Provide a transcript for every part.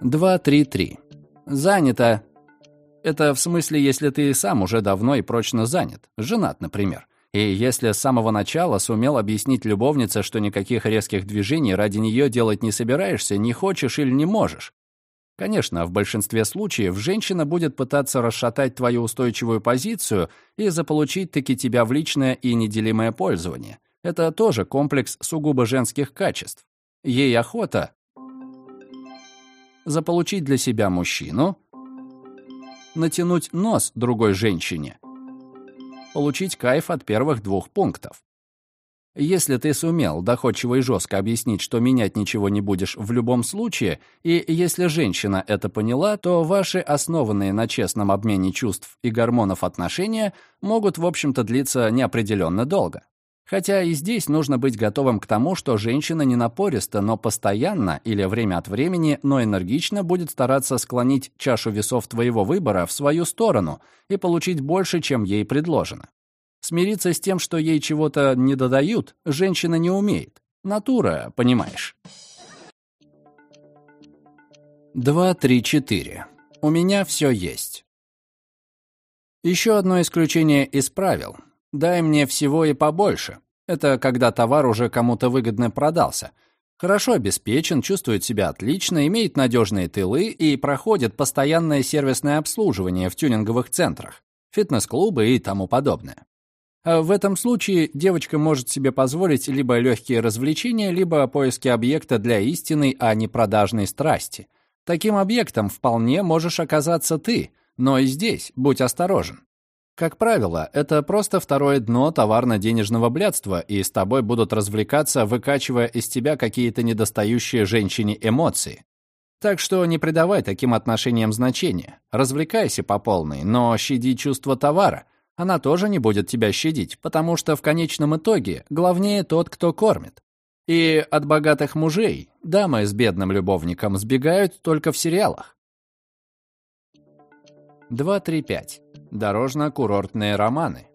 233. Занято. Это в смысле, если ты сам уже давно и прочно занят, женат, например. И если с самого начала сумел объяснить любовнице, что никаких резких движений ради нее делать не собираешься, не хочешь или не можешь. Конечно, в большинстве случаев женщина будет пытаться расшатать твою устойчивую позицию и заполучить таки тебя в личное и неделимое пользование. Это тоже комплекс сугубо женских качеств. Ей охота заполучить для себя мужчину, натянуть нос другой женщине, получить кайф от первых двух пунктов. Если ты сумел доходчиво и жестко объяснить, что менять ничего не будешь в любом случае, и если женщина это поняла, то ваши основанные на честном обмене чувств и гормонов отношения могут, в общем-то, длиться неопределенно долго. Хотя и здесь нужно быть готовым к тому, что женщина не напориста, но постоянно или время от времени, но энергично будет стараться склонить чашу весов твоего выбора в свою сторону и получить больше, чем ей предложено. Смириться с тем, что ей чего-то не додают, женщина не умеет. Натура, понимаешь. 2, 3, 4. У меня все есть. Еще одно исключение из правил — Дай мне всего и побольше. Это когда товар уже кому-то выгодно продался. Хорошо обеспечен, чувствует себя отлично, имеет надежные тылы и проходит постоянное сервисное обслуживание в тюнинговых центрах, фитнес-клубы и тому подобное. А в этом случае девочка может себе позволить либо легкие развлечения, либо поиски объекта для истинной, а не продажной страсти. Таким объектом вполне можешь оказаться ты, но и здесь будь осторожен. Как правило, это просто второе дно товарно-денежного блядства, и с тобой будут развлекаться, выкачивая из тебя какие-то недостающие женщине эмоции. Так что не придавай таким отношениям значения. Развлекайся по полной, но щади чувство товара. Она тоже не будет тебя щадить, потому что в конечном итоге главнее тот, кто кормит. И от богатых мужей дамы с бедным любовником сбегают только в сериалах. 235. Дорожно-курортные романы.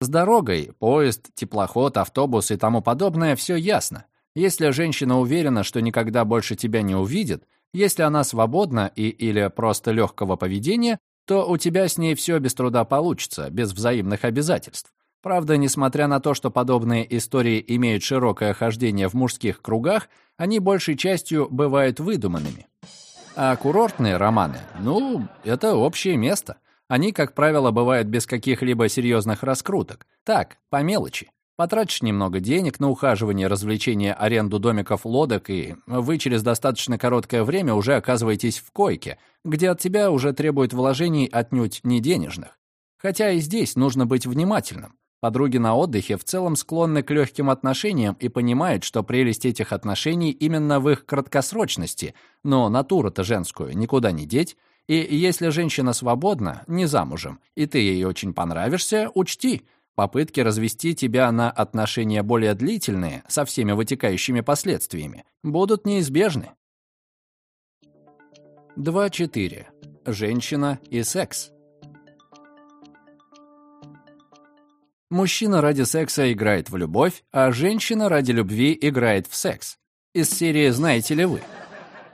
С дорогой, поезд, теплоход, автобус и тому подобное все ясно. Если женщина уверена, что никогда больше тебя не увидит, если она свободна и или просто легкого поведения, то у тебя с ней все без труда получится, без взаимных обязательств. Правда, несмотря на то, что подобные истории имеют широкое хождение в мужских кругах, они большей частью бывают выдуманными. А курортные романы, ну, это общее место. Они, как правило, бывают без каких-либо серьезных раскруток. Так, по мелочи. Потратишь немного денег на ухаживание, развлечение, аренду домиков, лодок, и вы через достаточно короткое время уже оказываетесь в койке, где от тебя уже требуют вложений отнюдь не денежных. Хотя и здесь нужно быть внимательным. Подруги на отдыхе в целом склонны к легким отношениям и понимают, что прелесть этих отношений именно в их краткосрочности, но натуру-то женскую никуда не деть, и если женщина свободна, не замужем, и ты ей очень понравишься, учти, попытки развести тебя на отношения более длительные, со всеми вытекающими последствиями, будут неизбежны. 2.4. Женщина и секс. Мужчина ради секса играет в любовь, а женщина ради любви играет в секс. Из серии «Знаете ли вы?».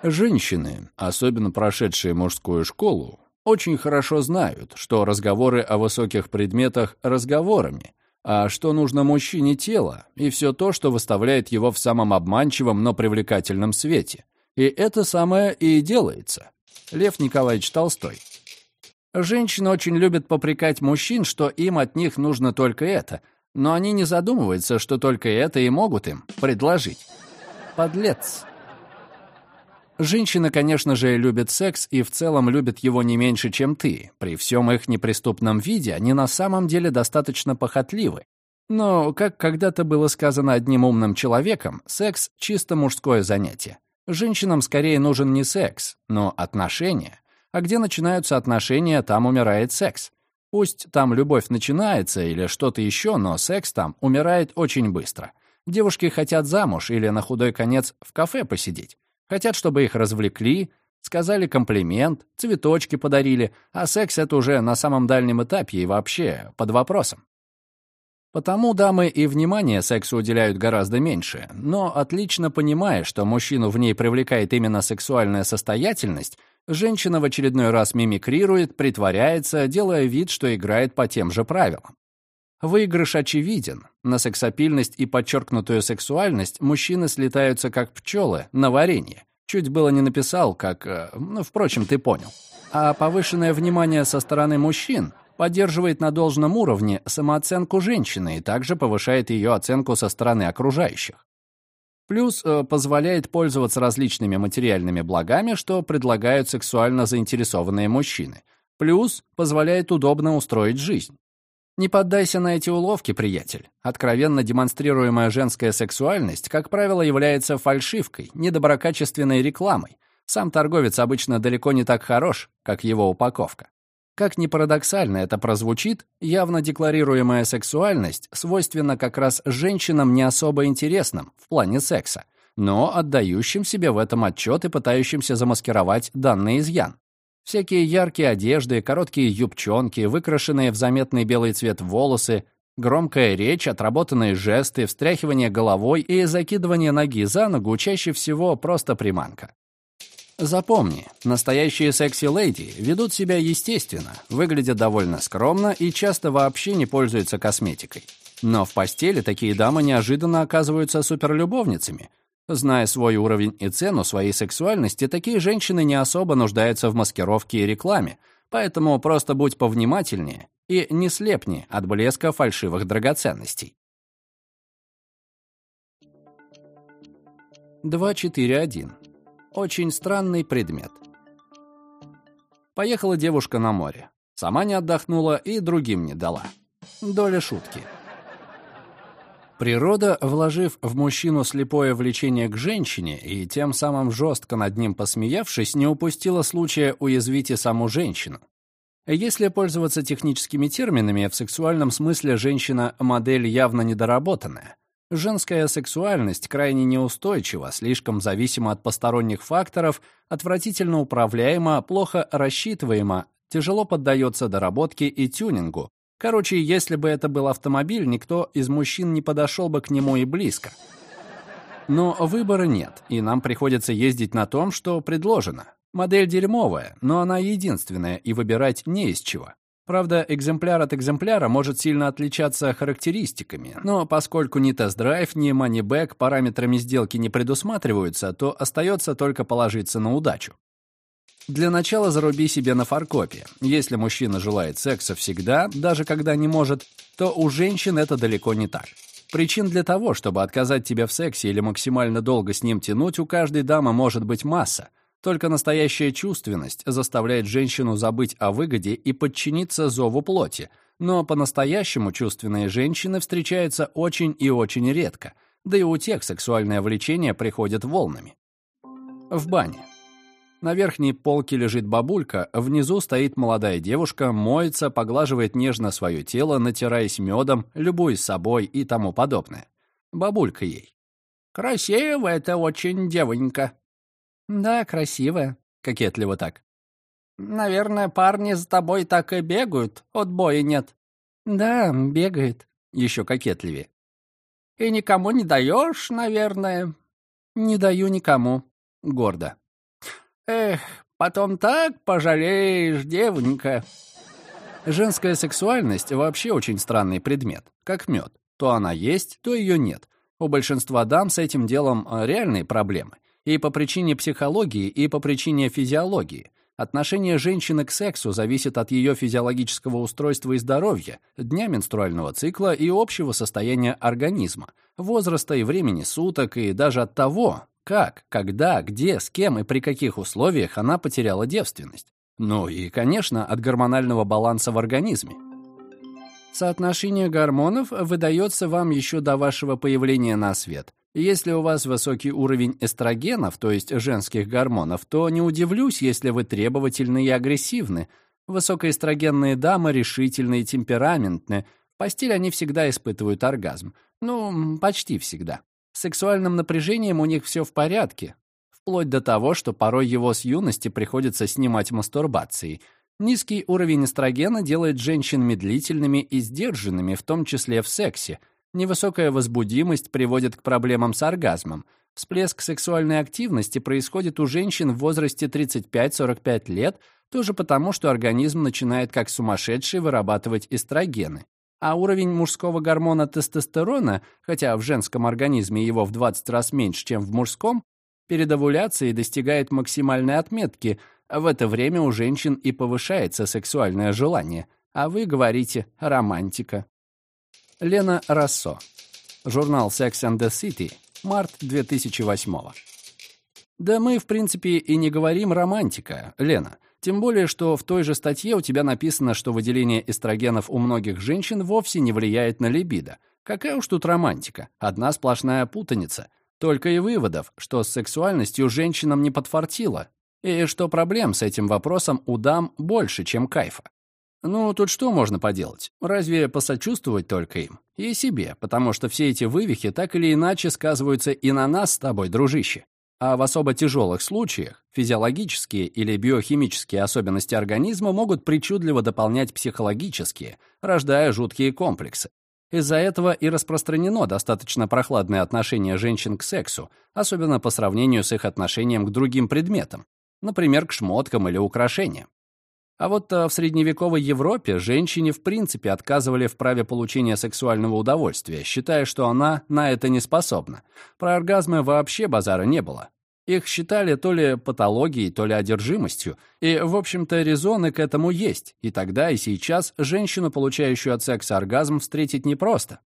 Женщины, особенно прошедшие мужскую школу, очень хорошо знают, что разговоры о высоких предметах разговорами, а что нужно мужчине тело и все то, что выставляет его в самом обманчивом, но привлекательном свете. И это самое и делается. Лев Николаевич Толстой. Женщины очень любят попрекать мужчин, что им от них нужно только это, но они не задумываются, что только это и могут им предложить. Подлец. Женщины, конечно же, любят секс и в целом любят его не меньше, чем ты. При всем их неприступном виде они на самом деле достаточно похотливы. Но, как когда-то было сказано одним умным человеком, секс — чисто мужское занятие. Женщинам скорее нужен не секс, но отношения. А где начинаются отношения, там умирает секс. Пусть там любовь начинается или что-то еще, но секс там умирает очень быстро. Девушки хотят замуж или на худой конец в кафе посидеть. Хотят, чтобы их развлекли, сказали комплимент, цветочки подарили, а секс — это уже на самом дальнем этапе и вообще под вопросом. Потому дамы и внимание сексу уделяют гораздо меньше, но отлично понимая, что мужчину в ней привлекает именно сексуальная состоятельность, женщина в очередной раз мимикрирует, притворяется, делая вид, что играет по тем же правилам. Выигрыш очевиден. На сексапильность и подчеркнутую сексуальность мужчины слетаются как пчелы на варенье. Чуть было не написал, как... Э, ну, впрочем, ты понял. А повышенное внимание со стороны мужчин поддерживает на должном уровне самооценку женщины и также повышает ее оценку со стороны окружающих. Плюс э, позволяет пользоваться различными материальными благами, что предлагают сексуально заинтересованные мужчины. Плюс позволяет удобно устроить жизнь. Не поддайся на эти уловки, приятель. Откровенно демонстрируемая женская сексуальность, как правило, является фальшивкой, недоброкачественной рекламой. Сам торговец обычно далеко не так хорош, как его упаковка. Как ни парадоксально это прозвучит, явно декларируемая сексуальность свойственна как раз женщинам не особо интересным в плане секса, но отдающим себе в этом отчет и пытающимся замаскировать данный изъян. Всякие яркие одежды, короткие юбчонки, выкрашенные в заметный белый цвет волосы, громкая речь, отработанные жесты, встряхивание головой и закидывание ноги за ногу чаще всего просто приманка. Запомни, настоящие секси-леди ведут себя естественно, выглядят довольно скромно и часто вообще не пользуются косметикой. Но в постели такие дамы неожиданно оказываются суперлюбовницами. Зная свой уровень и цену своей сексуальности, такие женщины не особо нуждаются в маскировке и рекламе, поэтому просто будь повнимательнее и не слепни от блеска фальшивых драгоценностей. 241. Очень странный предмет. Поехала девушка на море. Сама не отдохнула и другим не дала. Доля шутки. Природа, вложив в мужчину слепое влечение к женщине и тем самым жестко над ним посмеявшись, не упустила случая уязвить и саму женщину. Если пользоваться техническими терминами, в сексуальном смысле женщина – модель явно недоработанная. Женская сексуальность крайне неустойчива, слишком зависима от посторонних факторов, отвратительно управляема, плохо рассчитываема, тяжело поддается доработке и тюнингу. Короче, если бы это был автомобиль, никто из мужчин не подошел бы к нему и близко. Но выбора нет, и нам приходится ездить на том, что предложено. Модель дерьмовая, но она единственная, и выбирать не из чего. Правда, экземпляр от экземпляра может сильно отличаться характеристиками, но поскольку ни тест-драйв, ни манибэк параметрами сделки не предусматриваются, то остается только положиться на удачу. Для начала заруби себе на фаркопе. Если мужчина желает секса всегда, даже когда не может, то у женщин это далеко не так. Причин для того, чтобы отказать тебе в сексе или максимально долго с ним тянуть, у каждой дамы может быть масса – только настоящая чувственность заставляет женщину забыть о выгоде и подчиниться зову плоти, но по-настоящему чувственные женщины встречаются очень и очень редко, да и у тех сексуальное влечение приходит волнами. В бане. На верхней полке лежит бабулька, внизу стоит молодая девушка, моется, поглаживает нежно свое тело, натираясь медом, любуясь собой и тому подобное. Бабулька ей. «Красивая это очень девонька», «Да, красивая», — кокетливо так. «Наверное, парни за тобой так и бегают, отбоя нет». «Да, бегает», — еще кокетливее. «И никому не даешь, наверное?» «Не даю никому», — гордо. «Эх, потом так пожалеешь, девонька». Женская сексуальность вообще очень странный предмет, как мед. То она есть, то ее нет. У большинства дам с этим делом э, реальные проблемы. И по причине психологии, и по причине физиологии. Отношение женщины к сексу зависит от ее физиологического устройства и здоровья, дня менструального цикла и общего состояния организма, возраста и времени суток, и даже от того, как, когда, где, с кем и при каких условиях она потеряла девственность. Ну и, конечно, от гормонального баланса в организме. Соотношение гормонов выдается вам еще до вашего появления на свет. Если у вас высокий уровень эстрогенов, то есть женских гормонов, то не удивлюсь, если вы требовательны и агрессивны. Высокоэстрогенные дамы решительны и темпераментны. В постели они всегда испытывают оргазм. Ну, почти всегда. С сексуальным напряжением у них все в порядке. Вплоть до того, что порой его с юности приходится снимать мастурбацией. Низкий уровень эстрогена делает женщин медлительными и сдержанными, в том числе в сексе. Невысокая возбудимость приводит к проблемам с оргазмом. Всплеск сексуальной активности происходит у женщин в возрасте 35-45 лет, тоже потому, что организм начинает как сумасшедший вырабатывать эстрогены. А уровень мужского гормона тестостерона, хотя в женском организме его в 20 раз меньше, чем в мужском, перед овуляцией достигает максимальной отметки. В это время у женщин и повышается сексуальное желание. А вы говорите «романтика». Лена Рассо. Журнал Sex and the City. Март 2008 Да мы, в принципе, и не говорим романтика, Лена. Тем более, что в той же статье у тебя написано, что выделение эстрогенов у многих женщин вовсе не влияет на либидо. Какая уж тут романтика? Одна сплошная путаница. Только и выводов, что с сексуальностью женщинам не подфартило, и что проблем с этим вопросом у дам больше, чем кайфа. Ну, тут что можно поделать? Разве посочувствовать только им? И себе, потому что все эти вывихи так или иначе сказываются и на нас с тобой, дружище. А в особо тяжелых случаях физиологические или биохимические особенности организма могут причудливо дополнять психологические, рождая жуткие комплексы. Из-за этого и распространено достаточно прохладное отношение женщин к сексу, особенно по сравнению с их отношением к другим предметам, например, к шмоткам или украшениям. А вот э, в средневековой Европе женщине в принципе отказывали в праве получения сексуального удовольствия, считая, что она на это не способна. Про оргазмы вообще базара не было. Их считали то ли патологией, то ли одержимостью, и, в общем-то, резоны к этому есть. И тогда, и сейчас женщину, получающую от секса оргазм, встретить непросто.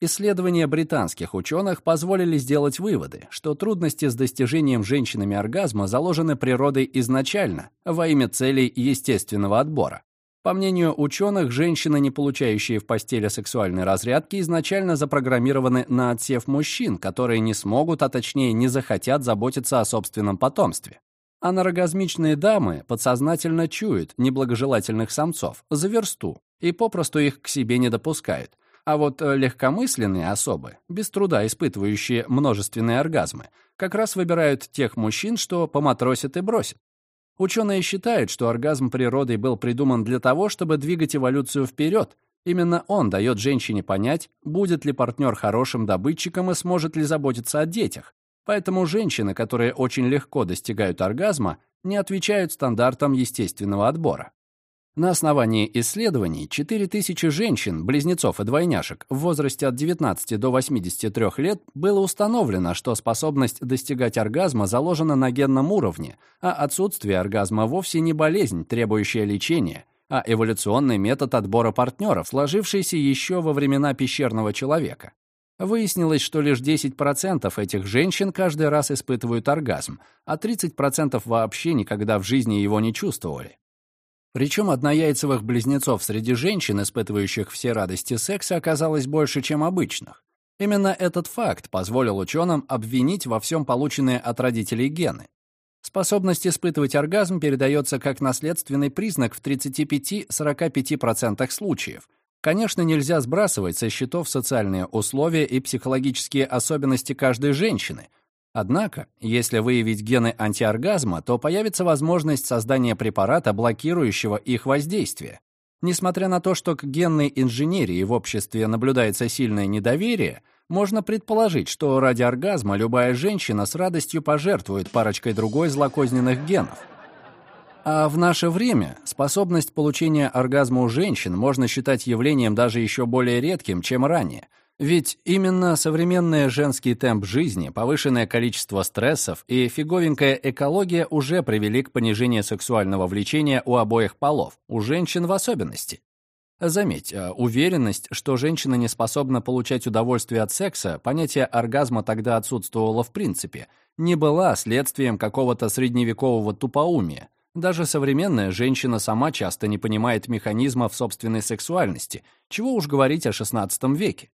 Исследования британских ученых позволили сделать выводы, что трудности с достижением женщинами оргазма заложены природой изначально, во имя целей естественного отбора. По мнению ученых, женщины, не получающие в постели сексуальной разрядки, изначально запрограммированы на отсев мужчин, которые не смогут, а точнее не захотят заботиться о собственном потомстве. Анарогазмичные дамы подсознательно чуют неблагожелательных самцов за версту и попросту их к себе не допускают, а вот э, легкомысленные особы, без труда испытывающие множественные оргазмы, как раз выбирают тех мужчин, что поматросят и бросят. Ученые считают, что оргазм природой был придуман для того, чтобы двигать эволюцию вперед. Именно он дает женщине понять, будет ли партнер хорошим добытчиком и сможет ли заботиться о детях. Поэтому женщины, которые очень легко достигают оргазма, не отвечают стандартам естественного отбора. На основании исследований 4000 женщин, близнецов и двойняшек в возрасте от 19 до 83 лет было установлено, что способность достигать оргазма заложена на генном уровне, а отсутствие оргазма вовсе не болезнь, требующая лечения, а эволюционный метод отбора партнеров, сложившийся еще во времена пещерного человека. Выяснилось, что лишь 10% этих женщин каждый раз испытывают оргазм, а 30% вообще никогда в жизни его не чувствовали. Причем однояйцевых близнецов среди женщин, испытывающих все радости секса, оказалось больше, чем обычных. Именно этот факт позволил ученым обвинить во всем полученные от родителей гены. Способность испытывать оргазм передается как наследственный признак в 35-45% случаев. Конечно, нельзя сбрасывать со счетов социальные условия и психологические особенности каждой женщины – Однако, если выявить гены антиоргазма, то появится возможность создания препарата, блокирующего их воздействие. Несмотря на то, что к генной инженерии в обществе наблюдается сильное недоверие, можно предположить, что ради оргазма любая женщина с радостью пожертвует парочкой другой злокозненных генов. А в наше время способность получения оргазма у женщин можно считать явлением даже еще более редким, чем ранее – ведь именно современный женский темп жизни, повышенное количество стрессов и фиговенькая экология уже привели к понижению сексуального влечения у обоих полов, у женщин в особенности. Заметь, э, уверенность, что женщина не способна получать удовольствие от секса, понятие оргазма тогда отсутствовало в принципе, не была следствием какого-то средневекового тупоумия. Даже современная женщина сама часто не понимает механизмов собственной сексуальности, чего уж говорить о XVI веке.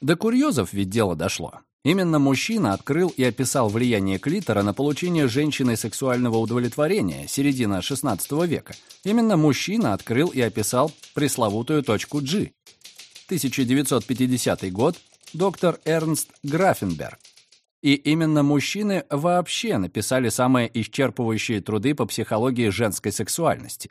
До курьезов ведь дело дошло. Именно мужчина открыл и описал влияние клитора на получение женщиной сексуального удовлетворения середина XVI века. Именно мужчина открыл и описал пресловутую точку G. 1950 год, доктор Эрнст Графенберг. И именно мужчины вообще написали самые исчерпывающие труды по психологии женской сексуальности.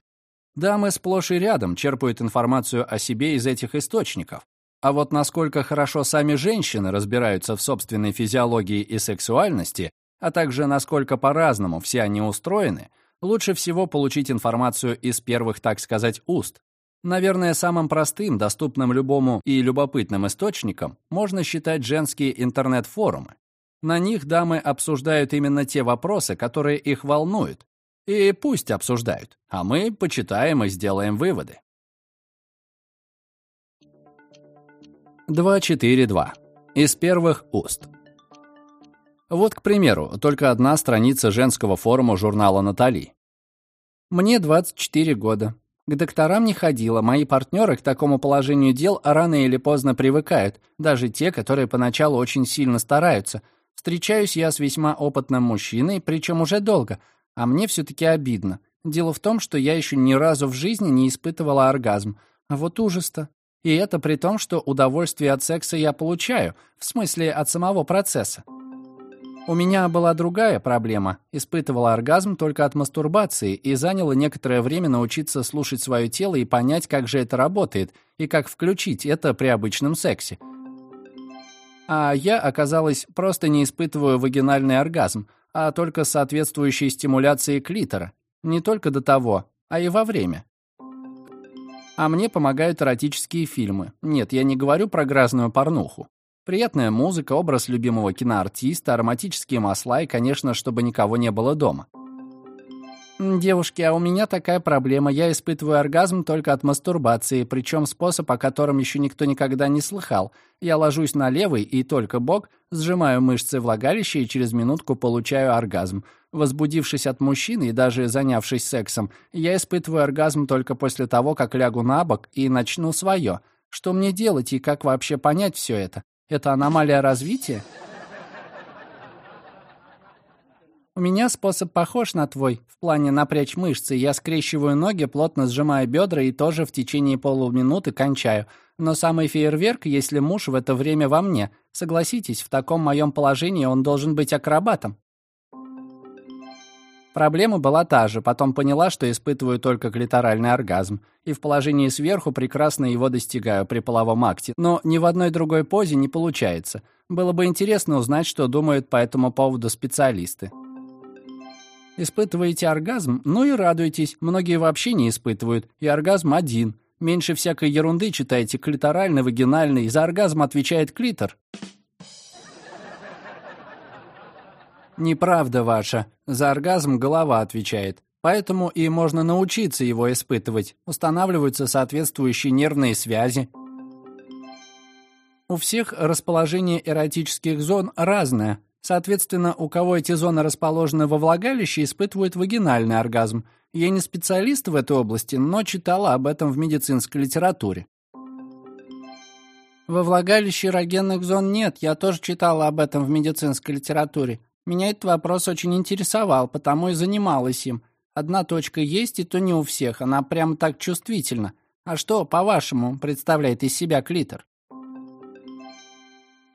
Дамы сплошь и рядом черпают информацию о себе из этих источников. А вот насколько хорошо сами женщины разбираются в собственной физиологии и сексуальности, а также насколько по-разному все они устроены, лучше всего получить информацию из первых, так сказать, уст. Наверное, самым простым, доступным любому и любопытным источником можно считать женские интернет-форумы. На них дамы обсуждают именно те вопросы, которые их волнуют. И пусть обсуждают, а мы почитаем и сделаем выводы. 242. Из первых уст. Вот, к примеру, только одна страница женского форума журнала «Натали». Мне 24 года. К докторам не ходила, мои партнеры к такому положению дел рано или поздно привыкают, даже те, которые поначалу очень сильно стараются. Встречаюсь я с весьма опытным мужчиной, причем уже долго, а мне все-таки обидно. Дело в том, что я еще ни разу в жизни не испытывала оргазм. А вот ужас-то. И это при том, что удовольствие от секса я получаю, в смысле от самого процесса. У меня была другая проблема. Испытывала оргазм только от мастурбации и заняло некоторое время научиться слушать свое тело и понять, как же это работает, и как включить это при обычном сексе. А я, оказалось, просто не испытываю вагинальный оргазм, а только соответствующей стимуляции клитора. Не только до того, а и во время. А мне помогают эротические фильмы. Нет, я не говорю про грязную порнуху. Приятная музыка, образ любимого киноартиста, ароматические масла и, конечно, чтобы никого не было дома. «Девушки, а у меня такая проблема. Я испытываю оргазм только от мастурбации, причем способ, о котором еще никто никогда не слыхал. Я ложусь на левый и только бок, сжимаю мышцы влагалища и через минутку получаю оргазм. Возбудившись от мужчины и даже занявшись сексом, я испытываю оргазм только после того, как лягу на бок и начну свое. Что мне делать и как вообще понять все это? Это аномалия развития? У меня способ похож на твой, в плане напрячь мышцы. Я скрещиваю ноги, плотно сжимаю бедра и тоже в течение полуминуты кончаю. Но самый фейерверк, если муж в это время во мне. Согласитесь, в таком моем положении он должен быть акробатом. Проблема была та же, потом поняла, что испытываю только клиторальный оргазм, и в положении сверху прекрасно его достигаю при половом акте, но ни в одной другой позе не получается. Было бы интересно узнать, что думают по этому поводу специалисты. Испытываете оргазм? Ну и радуйтесь, многие вообще не испытывают, и оргазм один. Меньше всякой ерунды читайте клиторальный, вагинальный, за оргазм отвечает клитор. Неправда ваша. За оргазм голова отвечает. Поэтому и можно научиться его испытывать. Устанавливаются соответствующие нервные связи. У всех расположение эротических зон разное. Соответственно, у кого эти зоны расположены во влагалище, испытывают вагинальный оргазм. Я не специалист в этой области, но читала об этом в медицинской литературе. Во влагалище эрогенных зон нет, я тоже читала об этом в медицинской литературе. Меня этот вопрос очень интересовал, потому и занималась им. Одна точка есть, и то не у всех, она прямо так чувствительна. А что, по-вашему, представляет из себя клитор?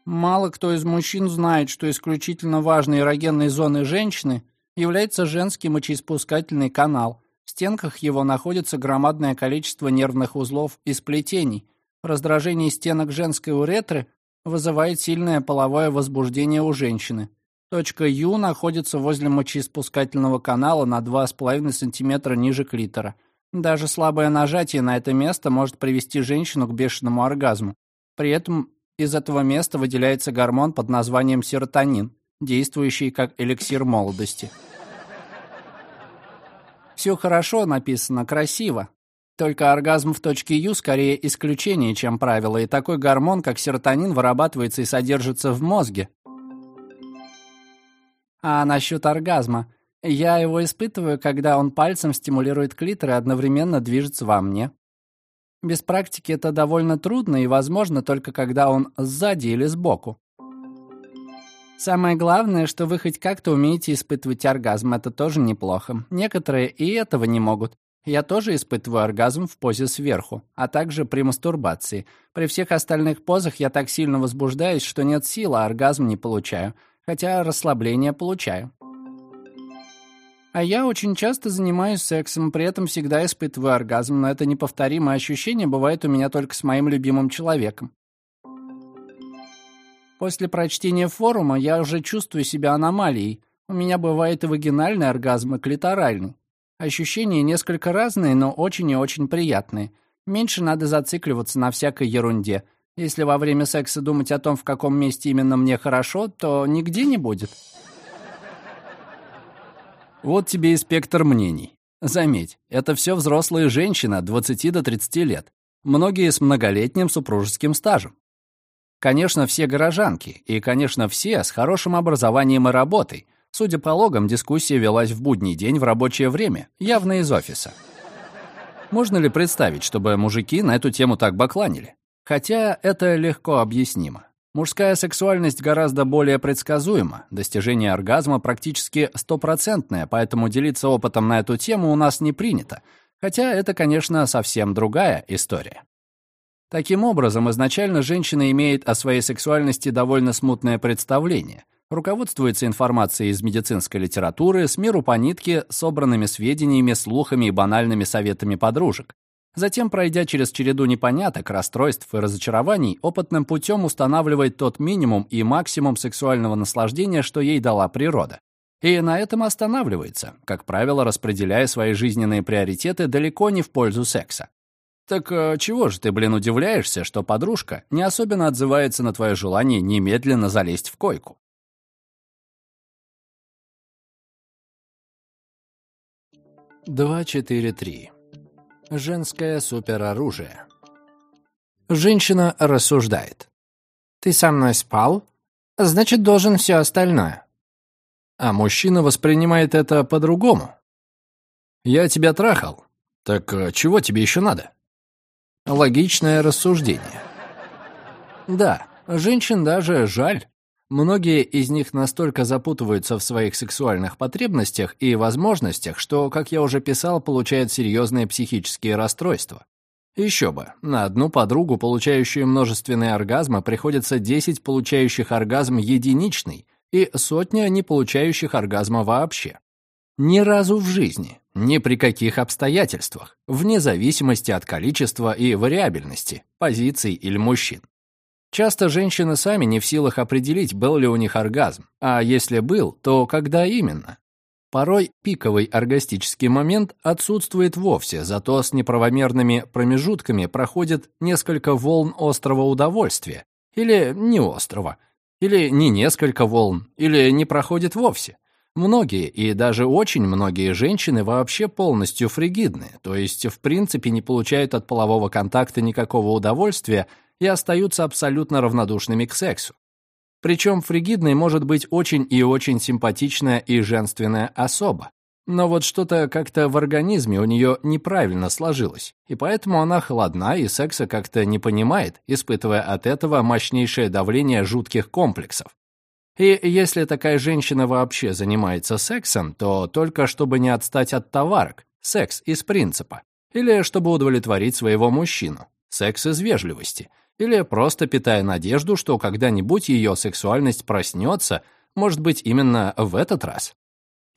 Мало кто из мужчин знает, что исключительно важной эрогенной зоной женщины является женский мочеиспускательный канал. В стенках его находится громадное количество нервных узлов и сплетений. Раздражение стенок женской уретры вызывает сильное половое возбуждение у женщины. Точка Ю находится возле мочеиспускательного канала на 2,5 см ниже клитора. Даже слабое нажатие на это место может привести женщину к бешеному оргазму. При этом из этого места выделяется гормон под названием серотонин, действующий как эликсир молодости. Все хорошо написано, красиво. Только оргазм в точке Ю скорее исключение, чем правило, и такой гормон, как серотонин, вырабатывается и содержится в мозге, а насчет оргазма. Я его испытываю, когда он пальцем стимулирует клитор и одновременно движется во мне. Без практики это довольно трудно и возможно только когда он сзади или сбоку. Самое главное, что вы хоть как-то умеете испытывать оргазм, это тоже неплохо. Некоторые и этого не могут. Я тоже испытываю оргазм в позе сверху, а также при мастурбации. При всех остальных позах я так сильно возбуждаюсь, что нет сил, а оргазм не получаю хотя расслабление получаю. А я очень часто занимаюсь сексом, при этом всегда испытываю оргазм, но это неповторимое ощущение бывает у меня только с моим любимым человеком. После прочтения форума я уже чувствую себя аномалией. У меня бывает и вагинальный оргазм, и клиторальный. Ощущения несколько разные, но очень и очень приятные. Меньше надо зацикливаться на всякой ерунде. Если во время секса думать о том, в каком месте именно мне хорошо, то нигде не будет. Вот тебе и спектр мнений. Заметь, это все взрослые женщины от 20 до 30 лет. Многие с многолетним супружеским стажем. Конечно, все горожанки, и, конечно, все с хорошим образованием и работой. Судя по логам, дискуссия велась в будний день в рабочее время, явно из офиса. Можно ли представить, чтобы мужики на эту тему так бакланили? Хотя это легко объяснимо. Мужская сексуальность гораздо более предсказуема, достижение оргазма практически стопроцентное, поэтому делиться опытом на эту тему у нас не принято, хотя это, конечно, совсем другая история. Таким образом, изначально женщина имеет о своей сексуальности довольно смутное представление, руководствуется информацией из медицинской литературы, с миру по нитке, собранными сведениями, слухами и банальными советами подружек. Затем, пройдя через череду непоняток, расстройств и разочарований, опытным путем устанавливает тот минимум и максимум сексуального наслаждения, что ей дала природа. И на этом останавливается, как правило, распределяя свои жизненные приоритеты далеко не в пользу секса. Так э, чего же ты, блин, удивляешься, что подружка не особенно отзывается на твое желание немедленно залезть в койку? Два, четыре, три. Женское супероружие. Женщина рассуждает. «Ты со мной спал? Значит, должен все остальное». А мужчина воспринимает это по-другому. «Я тебя трахал. Так э, чего тебе еще надо?» Логичное рассуждение. Да, женщин даже жаль. Многие из них настолько запутываются в своих сексуальных потребностях и возможностях, что, как я уже писал, получают серьезные психические расстройства. Еще бы, на одну подругу, получающую множественные оргазмы, приходится 10 получающих оргазм единичный и сотня не получающих оргазма вообще. Ни разу в жизни, ни при каких обстоятельствах, вне зависимости от количества и вариабельности, позиций или мужчин. Часто женщины сами не в силах определить, был ли у них оргазм, а если был, то когда именно. Порой пиковый оргастический момент отсутствует вовсе, зато с неправомерными промежутками проходит несколько волн острого удовольствия, или не острого, или не несколько волн, или не проходит вовсе. Многие, и даже очень многие женщины вообще полностью фригидны, то есть в принципе не получают от полового контакта никакого удовольствия и остаются абсолютно равнодушными к сексу. Причем фригидной может быть очень и очень симпатичная и женственная особа. Но вот что-то как-то в организме у нее неправильно сложилось, и поэтому она холодна и секса как-то не понимает, испытывая от этого мощнейшее давление жутких комплексов. И если такая женщина вообще занимается сексом, то только чтобы не отстать от товарок, секс из принципа, или чтобы удовлетворить своего мужчину, секс из вежливости, или просто питая надежду, что когда-нибудь ее сексуальность проснется, может быть, именно в этот раз.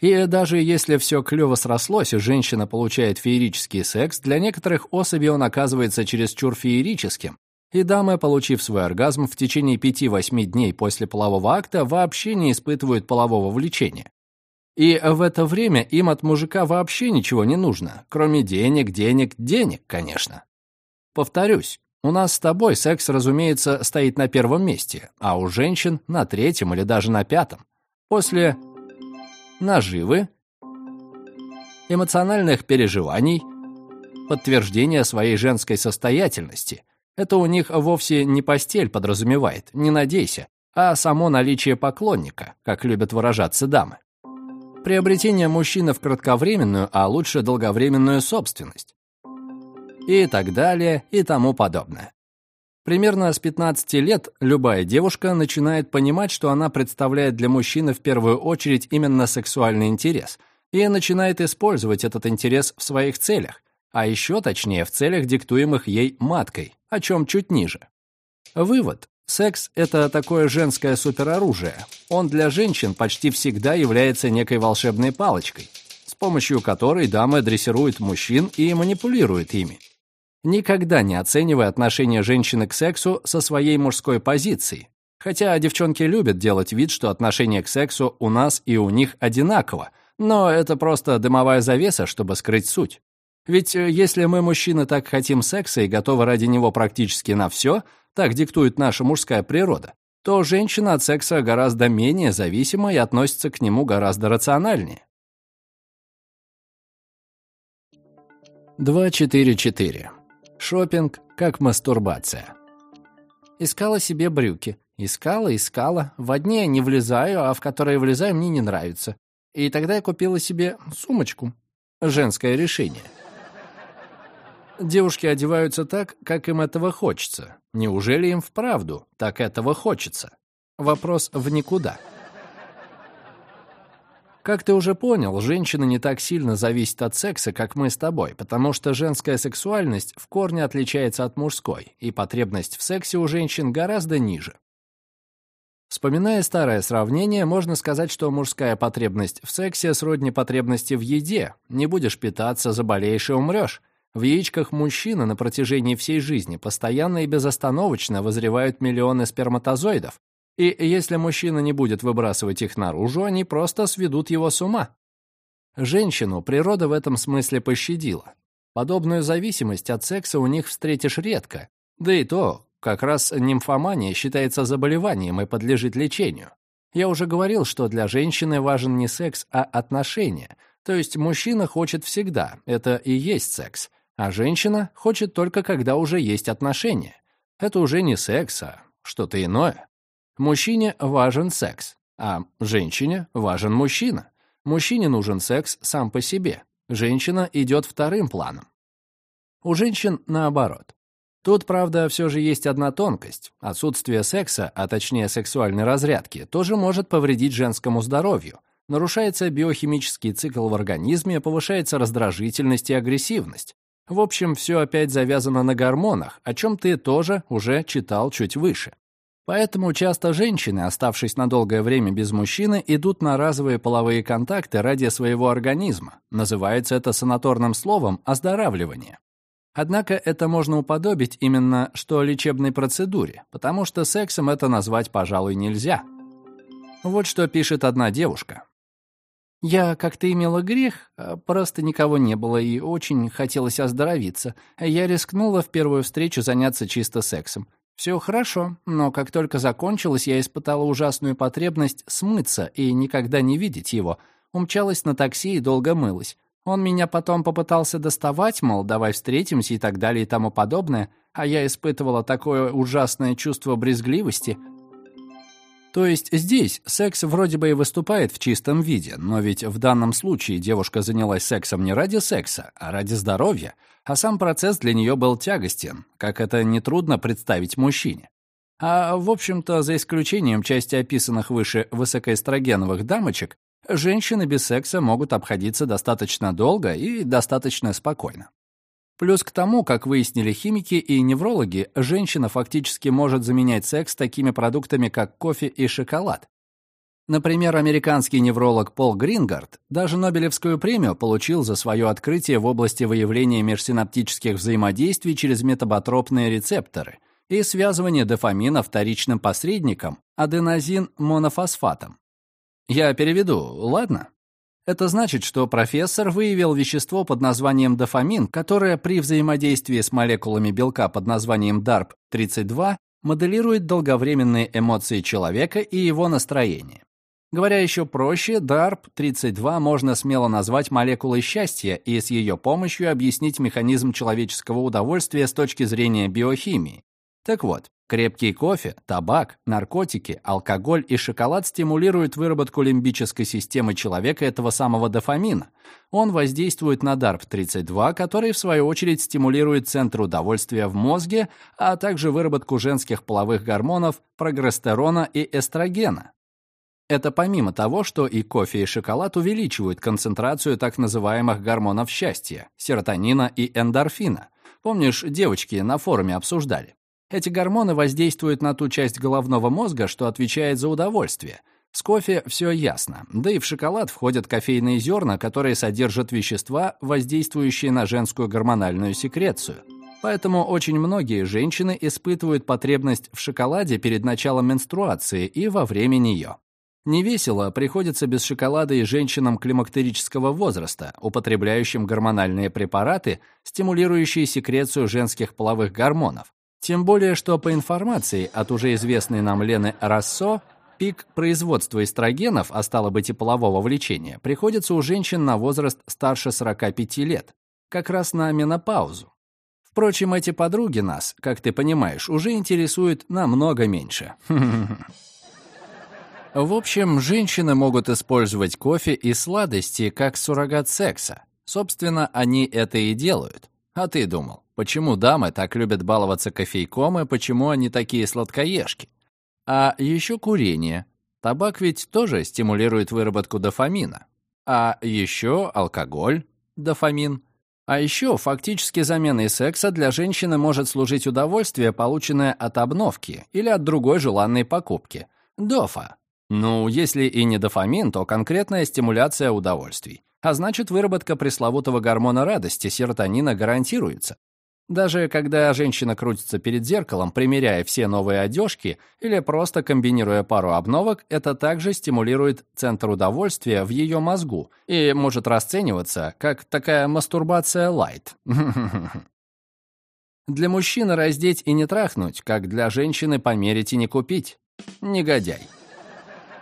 И даже если все клево срослось, и женщина получает феерический секс, для некоторых особей он оказывается чересчур феерическим, и дамы, получив свой оргазм в течение 5-8 дней после полового акта, вообще не испытывают полового влечения. И в это время им от мужика вообще ничего не нужно, кроме денег, денег, денег, конечно. Повторюсь, у нас с тобой секс, разумеется, стоит на первом месте, а у женщин на третьем или даже на пятом. После наживы, эмоциональных переживаний, подтверждения своей женской состоятельности – это у них вовсе не постель подразумевает, не надейся, а само наличие поклонника, как любят выражаться дамы. Приобретение мужчины в кратковременную, а лучше долговременную собственность. И так далее, и тому подобное. Примерно с 15 лет любая девушка начинает понимать, что она представляет для мужчины в первую очередь именно сексуальный интерес, и начинает использовать этот интерес в своих целях, а еще точнее в целях, диктуемых ей маткой, о чем чуть ниже. Вывод. Секс — это такое женское супероружие. Он для женщин почти всегда является некой волшебной палочкой, с помощью которой дамы дрессируют мужчин и манипулируют ими. Никогда не оценивай отношение женщины к сексу со своей мужской позиции. Хотя девчонки любят делать вид, что отношение к сексу у нас и у них одинаково, но это просто дымовая завеса, чтобы скрыть суть. Ведь э, если мы, мужчины, так хотим секса и готовы ради него практически на все, так диктует наша мужская природа, то женщина от секса гораздо менее зависима и относится к нему гораздо рациональнее. 244. Шопинг как мастурбация. Искала себе брюки. Искала, искала. В одни я не влезаю, а в которые влезаю мне не нравится. И тогда я купила себе сумочку. Женское решение. Девушки одеваются так, как им этого хочется. Неужели им вправду так этого хочется? Вопрос в никуда. Как ты уже понял, женщина не так сильно зависит от секса, как мы с тобой, потому что женская сексуальность в корне отличается от мужской, и потребность в сексе у женщин гораздо ниже. Вспоминая старое сравнение, можно сказать, что мужская потребность в сексе сродни потребности в еде. Не будешь питаться, заболеешь и умрешь. В яичках мужчины на протяжении всей жизни постоянно и безостановочно вызревают миллионы сперматозоидов, и если мужчина не будет выбрасывать их наружу, они просто сведут его с ума. Женщину природа в этом смысле пощадила. Подобную зависимость от секса у них встретишь редко. Да и то, как раз нимфомания считается заболеванием и подлежит лечению. Я уже говорил, что для женщины важен не секс, а отношения. То есть мужчина хочет всегда, это и есть секс. А женщина хочет только когда уже есть отношения. Это уже не секс, а что-то иное. Мужчине важен секс, а женщине важен мужчина. Мужчине нужен секс сам по себе. Женщина идет вторым планом. У женщин наоборот. Тут, правда, все же есть одна тонкость. Отсутствие секса, а точнее сексуальной разрядки, тоже может повредить женскому здоровью. Нарушается биохимический цикл в организме, повышается раздражительность и агрессивность. В общем, все опять завязано на гормонах, о чем ты тоже уже читал чуть выше. Поэтому часто женщины, оставшись на долгое время без мужчины, идут на разовые половые контакты ради своего организма. Называется это санаторным словом «оздоравливание». Однако это можно уподобить именно что лечебной процедуре, потому что сексом это назвать, пожалуй, нельзя. Вот что пишет одна девушка. Я как-то имела грех, а просто никого не было и очень хотелось оздоровиться. Я рискнула в первую встречу заняться чисто сексом. Все хорошо, но как только закончилось, я испытала ужасную потребность смыться и никогда не видеть его. Умчалась на такси и долго мылась. Он меня потом попытался доставать, мол, давай встретимся и так далее и тому подобное, а я испытывала такое ужасное чувство брезгливости — то есть здесь секс вроде бы и выступает в чистом виде, но ведь в данном случае девушка занялась сексом не ради секса, а ради здоровья, а сам процесс для нее был тягостен, как это нетрудно представить мужчине. А, в общем-то, за исключением части описанных выше высокоэстрогеновых дамочек, женщины без секса могут обходиться достаточно долго и достаточно спокойно. Плюс к тому, как выяснили химики и неврологи, женщина фактически может заменять секс такими продуктами, как кофе и шоколад. Например, американский невролог Пол Грингард даже Нобелевскую премию получил за свое открытие в области выявления межсинаптических взаимодействий через метаботропные рецепторы и связывания дофамина вторичным посредником аденозин-монофосфатом. Я переведу, ладно? Это значит, что профессор выявил вещество под названием дофамин, которое при взаимодействии с молекулами белка под названием DARP-32 моделирует долговременные эмоции человека и его настроение. Говоря еще проще, DARP-32 можно смело назвать молекулой счастья и с ее помощью объяснить механизм человеческого удовольствия с точки зрения биохимии. Так вот, Крепкий кофе, табак, наркотики, алкоголь и шоколад стимулируют выработку лимбической системы человека этого самого дофамина. Он воздействует на DARP-32, который, в свою очередь, стимулирует центр удовольствия в мозге, а также выработку женских половых гормонов, прогестерона и эстрогена. Это помимо того, что и кофе, и шоколад увеличивают концентрацию так называемых гормонов счастья, серотонина и эндорфина. Помнишь, девочки на форуме обсуждали? Эти гормоны воздействуют на ту часть головного мозга, что отвечает за удовольствие. С кофе все ясно, да и в шоколад входят кофейные зерна, которые содержат вещества, воздействующие на женскую гормональную секрецию. Поэтому очень многие женщины испытывают потребность в шоколаде перед началом менструации и во время нее. Невесело приходится без шоколада и женщинам климактерического возраста, употребляющим гормональные препараты, стимулирующие секрецию женских половых гормонов. Тем более, что по информации от уже известной нам Лены Рассо, Пик производства эстрогенов, а стало быть и полового влечения, приходится у женщин на возраст старше 45 лет, как раз на менопаузу. Впрочем, эти подруги нас, как ты понимаешь, уже интересуют намного меньше. В общем, женщины могут использовать кофе и сладости как суррогат секса. Собственно, они это и делают. А ты думал, почему дамы так любят баловаться кофейком и почему они такие сладкоежки? А еще курение. Табак ведь тоже стимулирует выработку дофамина. А еще алкоголь, дофамин. А еще фактически заменой секса для женщины может служить удовольствие, полученное от обновки или от другой желанной покупки. Дофа. Ну, если и не дофамин, то конкретная стимуляция удовольствий. А значит, выработка пресловутого гормона радости, серотонина, гарантируется. Даже когда женщина крутится перед зеркалом, примеряя все новые одежки или просто комбинируя пару обновок, это также стимулирует центр удовольствия в ее мозгу и может расцениваться как такая мастурбация лайт. Для мужчины раздеть и не трахнуть, как для женщины померить и не купить. Негодяй.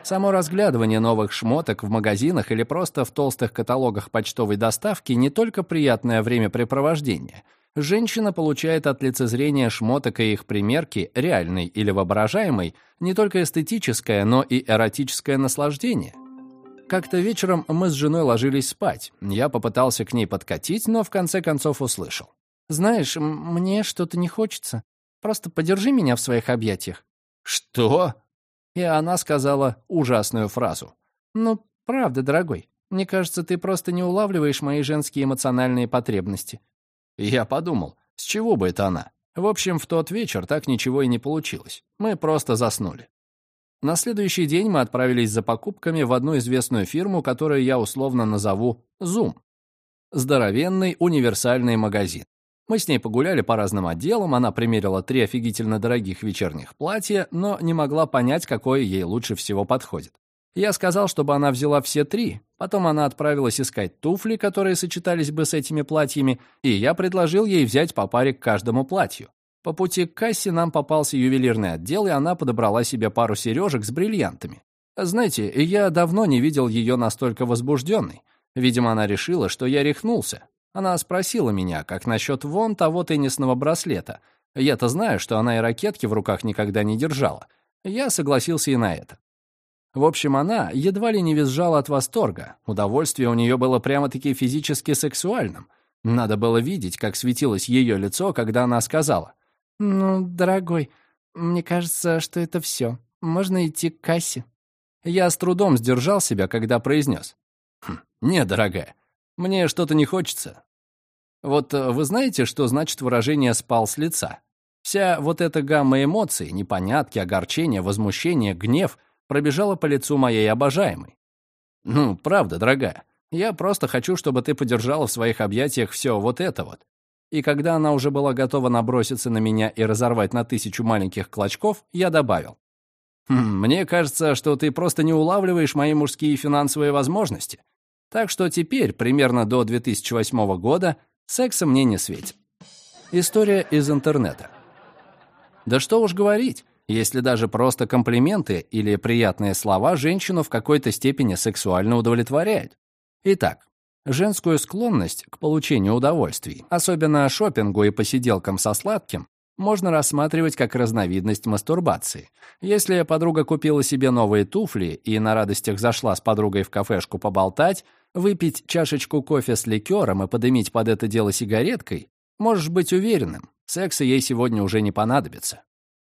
Само разглядывание новых шмоток в магазинах или просто в толстых каталогах почтовой доставки не только приятное времяпрепровождение — женщина получает от лицезрения шмоток и их примерки, реальной или воображаемой, не только эстетическое, но и эротическое наслаждение. Как-то вечером мы с женой ложились спать. Я попытался к ней подкатить, но в конце концов услышал. «Знаешь, мне что-то не хочется. Просто подержи меня в своих объятиях». «Что?» И она сказала ужасную фразу. «Ну, правда, дорогой. Мне кажется, ты просто не улавливаешь мои женские эмоциональные потребности. Я подумал, с чего бы это она? В общем, в тот вечер так ничего и не получилось. Мы просто заснули. На следующий день мы отправились за покупками в одну известную фирму, которую я условно назову Zoom. Здоровенный универсальный магазин. Мы с ней погуляли по разным отделам, она примерила три офигительно дорогих вечерних платья, но не могла понять, какое ей лучше всего подходит. Я сказал, чтобы она взяла все три. Потом она отправилась искать туфли, которые сочетались бы с этими платьями, и я предложил ей взять по паре к каждому платью. По пути к кассе нам попался ювелирный отдел, и она подобрала себе пару сережек с бриллиантами. Знаете, я давно не видел ее настолько возбужденной. Видимо, она решила, что я рехнулся. Она спросила меня, как насчет вон того теннисного браслета. Я-то знаю, что она и ракетки в руках никогда не держала. Я согласился и на это. В общем, она едва ли не визжала от восторга. Удовольствие у нее было прямо-таки физически сексуальным. Надо было видеть, как светилось ее лицо, когда она сказала. «Ну, дорогой, мне кажется, что это все. Можно идти к кассе». Я с трудом сдержал себя, когда произнес. «Хм, «Не, дорогая, мне что-то не хочется». Вот э, вы знаете, что значит выражение «спал с лица»? Вся вот эта гамма эмоций, непонятки, огорчение, возмущение, гнев — пробежала по лицу моей обожаемой. «Ну, правда, дорогая, я просто хочу, чтобы ты подержала в своих объятиях все вот это вот». И когда она уже была готова наброситься на меня и разорвать на тысячу маленьких клочков, я добавил. «Хм, «Мне кажется, что ты просто не улавливаешь мои мужские финансовые возможности. Так что теперь, примерно до 2008 года, секса мне не светит». История из интернета. Да что уж говорить, если даже просто комплименты или приятные слова женщину в какой-то степени сексуально удовлетворяют. Итак, женскую склонность к получению удовольствий, особенно шопингу и посиделкам со сладким, можно рассматривать как разновидность мастурбации. Если подруга купила себе новые туфли и на радостях зашла с подругой в кафешку поболтать, выпить чашечку кофе с ликером и подымить под это дело сигареткой, можешь быть уверенным, секса ей сегодня уже не понадобится.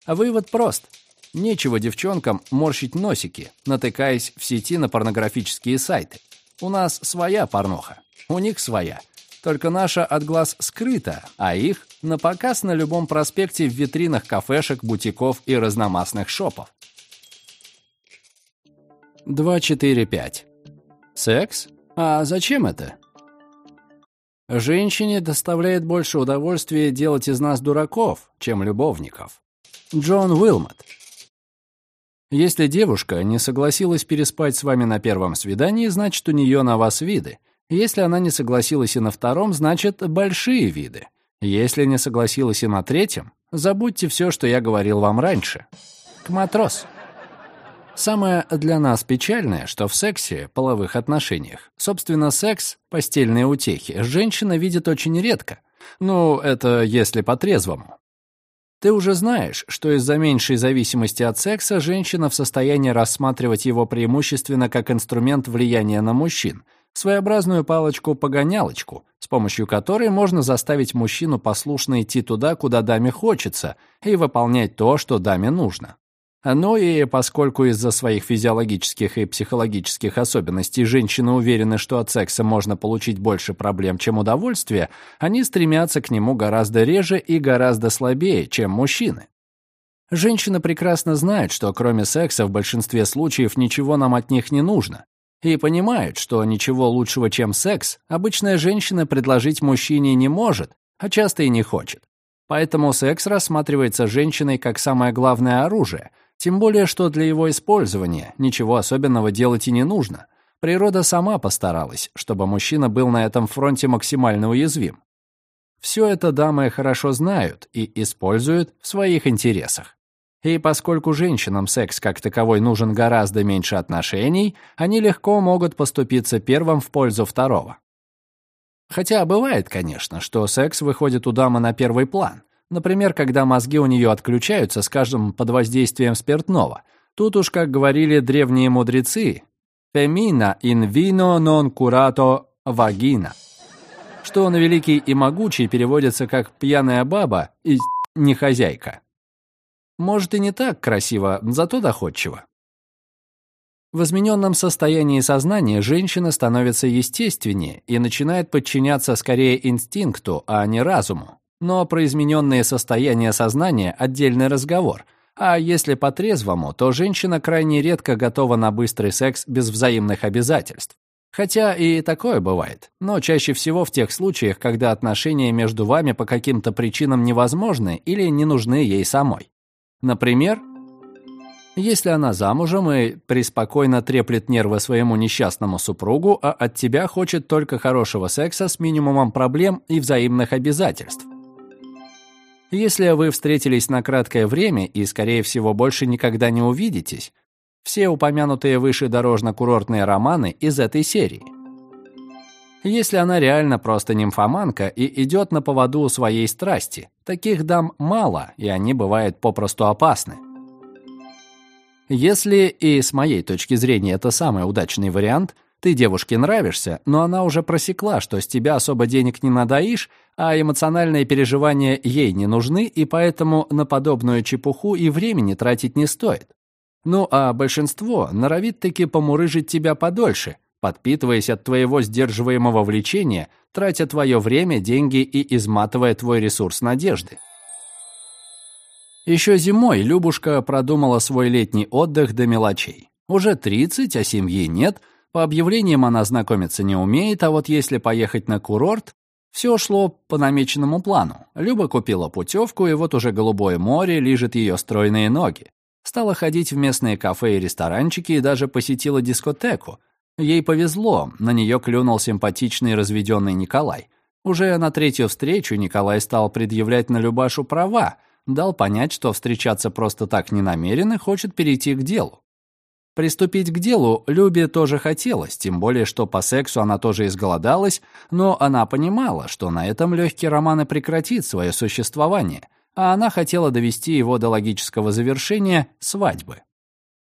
А вывод прост. Нечего девчонкам морщить носики, натыкаясь в сети на порнографические сайты. У нас своя порноха, у них своя. Только наша от глаз скрыта, а их на показ на любом проспекте в витринах кафешек, бутиков и разномастных шопов. 2, 4, 5. Секс? А зачем это? Женщине доставляет больше удовольствия делать из нас дураков, чем любовников. Джон Уилмот. Если девушка не согласилась переспать с вами на первом свидании, значит, у нее на вас виды. Если она не согласилась и на втором, значит, большие виды. Если не согласилась и на третьем, забудьте все, что я говорил вам раньше. К матрос. Самое для нас печальное, что в сексе, половых отношениях, собственно, секс, постельные утехи, женщина видит очень редко. Ну, это если по-трезвому. Ты уже знаешь, что из-за меньшей зависимости от секса женщина в состоянии рассматривать его преимущественно как инструмент влияния на мужчин, своеобразную палочку-погонялочку, с помощью которой можно заставить мужчину послушно идти туда, куда даме хочется, и выполнять то, что даме нужно. Но и поскольку из-за своих физиологических и психологических особенностей женщины уверены, что от секса можно получить больше проблем, чем удовольствия, они стремятся к нему гораздо реже и гораздо слабее, чем мужчины. Женщина прекрасно знает, что кроме секса в большинстве случаев ничего нам от них не нужно, и понимает, что ничего лучшего, чем секс, обычная женщина предложить мужчине не может, а часто и не хочет. Поэтому секс рассматривается женщиной как самое главное оружие – тем более, что для его использования ничего особенного делать и не нужно. Природа сама постаралась, чтобы мужчина был на этом фронте максимально уязвим. Все это дамы хорошо знают и используют в своих интересах. И поскольку женщинам секс как таковой нужен гораздо меньше отношений, они легко могут поступиться первым в пользу второго. Хотя бывает, конечно, что секс выходит у дамы на первый план, Например, когда мозги у нее отключаются, скажем, под воздействием спиртного. Тут уж, как говорили древние мудрецы, «femina in vino non curato vagina», что на великий и могучий переводится как «пьяная баба» и «не хозяйка». Может и не так красиво, зато доходчиво. В измененном состоянии сознания женщина становится естественнее и начинает подчиняться скорее инстинкту, а не разуму. Но про измененные состояния сознания – отдельный разговор. А если по-трезвому, то женщина крайне редко готова на быстрый секс без взаимных обязательств. Хотя и такое бывает, но чаще всего в тех случаях, когда отношения между вами по каким-то причинам невозможны или не нужны ей самой. Например, если она замужем и преспокойно треплет нервы своему несчастному супругу, а от тебя хочет только хорошего секса с минимумом проблем и взаимных обязательств. Если вы встретились на краткое время и, скорее всего, больше никогда не увидитесь, все упомянутые выше дорожно-курортные романы из этой серии. Если она реально просто нимфоманка и идет на поводу у своей страсти, таких дам мало, и они бывают попросту опасны. Если, и с моей точки зрения это самый удачный вариант – ты девушке нравишься, но она уже просекла, что с тебя особо денег не надоишь, а эмоциональные переживания ей не нужны, и поэтому на подобную чепуху и времени тратить не стоит. Ну а большинство норовит таки помурыжить тебя подольше, подпитываясь от твоего сдерживаемого влечения, тратя твое время, деньги и изматывая твой ресурс надежды. Еще зимой Любушка продумала свой летний отдых до мелочей. Уже 30, а семьи нет, по объявлениям она знакомиться не умеет, а вот если поехать на курорт, все шло по намеченному плану. Люба купила путевку, и вот уже голубое море лижет ее стройные ноги. Стала ходить в местные кафе и ресторанчики и даже посетила дискотеку. Ей повезло, на нее клюнул симпатичный разведенный Николай. Уже на третью встречу Николай стал предъявлять на Любашу права, дал понять, что встречаться просто так не намерен и хочет перейти к делу. Приступить к делу Любе тоже хотелось, тем более, что по сексу она тоже изголодалась, но она понимала, что на этом легкий роман и прекратит свое существование, а она хотела довести его до логического завершения — свадьбы.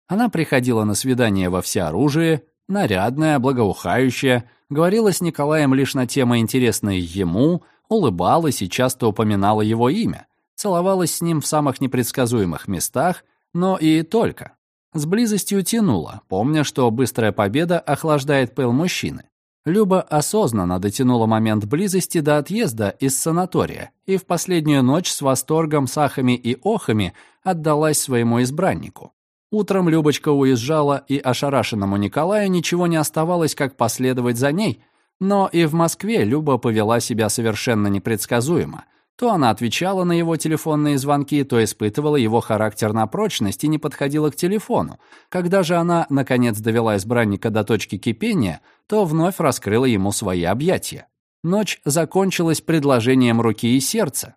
Она приходила на свидание во всеоружие, нарядная, благоухающая, говорила с Николаем лишь на темы, интересные ему, улыбалась и часто упоминала его имя, целовалась с ним в самых непредсказуемых местах, но и только. С близостью тянуло, помня, что быстрая победа охлаждает пыл мужчины. Люба осознанно дотянула момент близости до отъезда из санатория и в последнюю ночь с восторгом, сахами и охами отдалась своему избраннику. Утром Любочка уезжала, и ошарашенному Николаю ничего не оставалось, как последовать за ней. Но и в Москве Люба повела себя совершенно непредсказуемо. То она отвечала на его телефонные звонки, то испытывала его характер на прочность и не подходила к телефону. Когда же она, наконец, довела избранника до точки кипения, то вновь раскрыла ему свои объятия. Ночь закончилась предложением руки и сердца.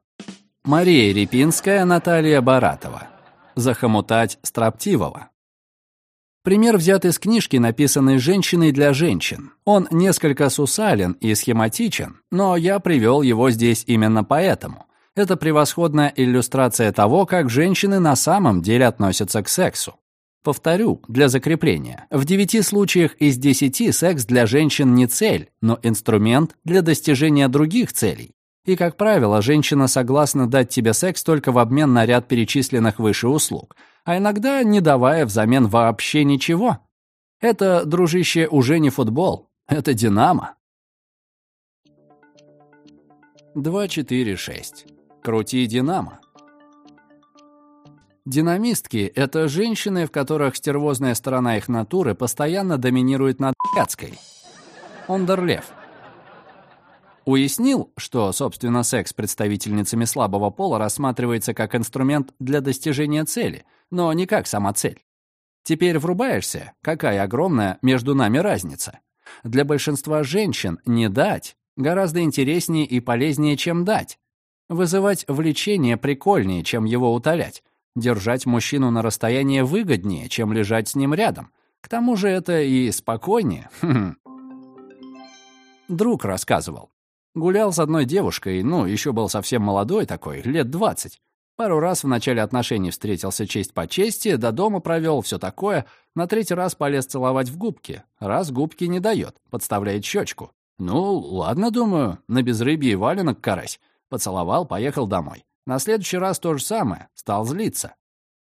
Мария Репинская, Наталья Баратова захомутать строптивого. Пример взят из книжки, написанной женщиной для женщин. Он несколько сусален и схематичен, но я привел его здесь именно поэтому. Это превосходная иллюстрация того, как женщины на самом деле относятся к сексу. Повторю, для закрепления. В девяти случаях из десяти секс для женщин не цель, но инструмент для достижения других целей. И, как правило, женщина согласна дать тебе секс только в обмен на ряд перечисленных выше услуг, а иногда не давая взамен вообще ничего. Это, дружище, уже не футбол, это «Динамо». 246. Крути «Динамо». Динамистки — это женщины, в которых стервозная сторона их натуры постоянно доминирует над блядской. Ондерлев. Уяснил, что, собственно, секс представительницами слабого пола рассматривается как инструмент для достижения цели, но не как сама цель. Теперь врубаешься, какая огромная между нами разница. Для большинства женщин не дать гораздо интереснее и полезнее, чем дать. Вызывать влечение прикольнее, чем его утолять. Держать мужчину на расстоянии выгоднее, чем лежать с ним рядом. К тому же это и спокойнее. Друг рассказывал. Гулял с одной девушкой, ну, еще был совсем молодой такой, лет двадцать. Пару раз в начале отношений встретился честь по чести, до дома провел, все такое. На третий раз полез целовать в губки. Раз губки не дает, подставляет щечку. Ну, ладно, думаю, на безрыбье и валенок карась. Поцеловал, поехал домой. На следующий раз то же самое, стал злиться.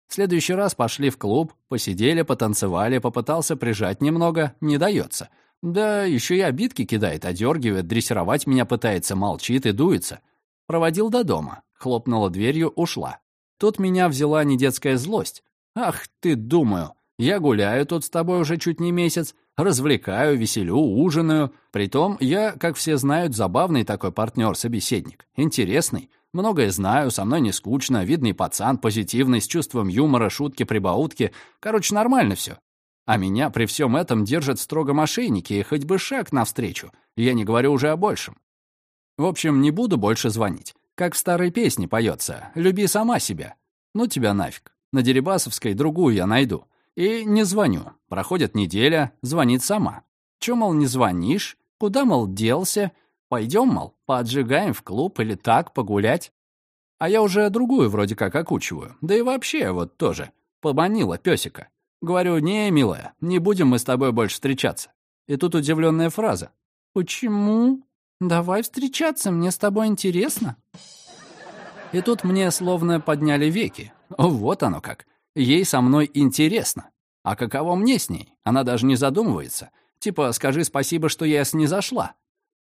В следующий раз пошли в клуб, посидели, потанцевали, попытался прижать немного, не дается. Да еще и обидки кидает, одергивает, дрессировать меня пытается, молчит и дуется. Проводил до дома, хлопнула дверью, ушла. Тут меня взяла не детская злость. Ах ты, думаю, я гуляю тут с тобой уже чуть не месяц, развлекаю, веселю, ужинаю. Притом я, как все знают, забавный такой партнер-собеседник. Интересный. Многое знаю, со мной не скучно, видный пацан, позитивный, с чувством юмора, шутки, прибаутки. Короче, нормально все. А меня при всем этом держат строго мошенники, и хоть бы шаг навстречу. Я не говорю уже о большем. В общем, не буду больше звонить. Как в старой песне поется «Люби сама себя». Ну тебя нафиг. На Дерибасовской другую я найду. И не звоню. Проходит неделя, звонит сама. Чё, мол, не звонишь? Куда, мол, делся? Пойдем, мол, поотжигаем в клуб или так, погулять? А я уже другую вроде как окучиваю. Да и вообще вот тоже. Поманила пёсика. Говорю, не, милая, не будем мы с тобой больше встречаться. И тут удивленная фраза. Почему? Давай встречаться, мне с тобой интересно. И тут мне словно подняли веки. Вот оно как. Ей со мной интересно. А каково мне с ней? Она даже не задумывается. Типа, скажи спасибо, что я с ней зашла.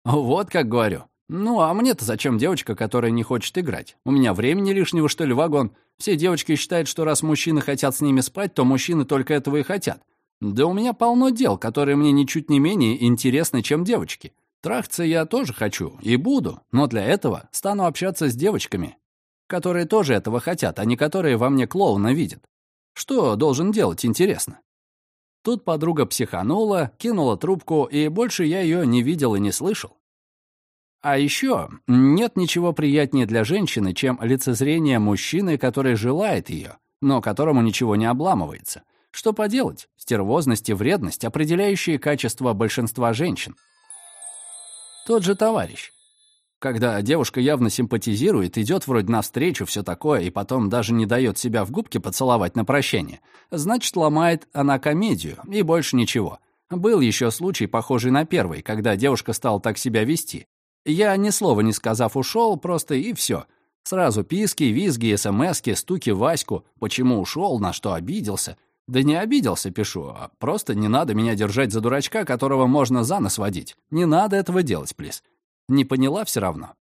Вот как говорю. Ну, а мне-то зачем девочка, которая не хочет играть? У меня времени лишнего, что ли, вагон? Все девочки считают, что раз мужчины хотят с ними спать, то мужчины только этого и хотят. Да у меня полно дел, которые мне ничуть не менее интересны, чем девочки. Трахаться я тоже хочу и буду, но для этого стану общаться с девочками, которые тоже этого хотят, а не которые во мне клоуна видят. Что должен делать, интересно? Тут подруга психанула, кинула трубку, и больше я ее не видел и не слышал. А еще нет ничего приятнее для женщины, чем лицезрение мужчины, который желает ее, но которому ничего не обламывается. Что поделать? Стервозность и вредность, определяющие качество большинства женщин. Тот же товарищ. Когда девушка явно симпатизирует, идет вроде навстречу, все такое, и потом даже не дает себя в губки поцеловать на прощание, значит, ломает она комедию, и больше ничего. Был еще случай, похожий на первый, когда девушка стала так себя вести. Я, ни слова не сказав, ушел, просто и все. Сразу писки, визги, смски, стуки Ваську. Почему ушел, на что обиделся. Да не обиделся, пишу, а просто не надо меня держать за дурачка, которого можно за нос водить. Не надо этого делать, плиз. Не поняла все равно.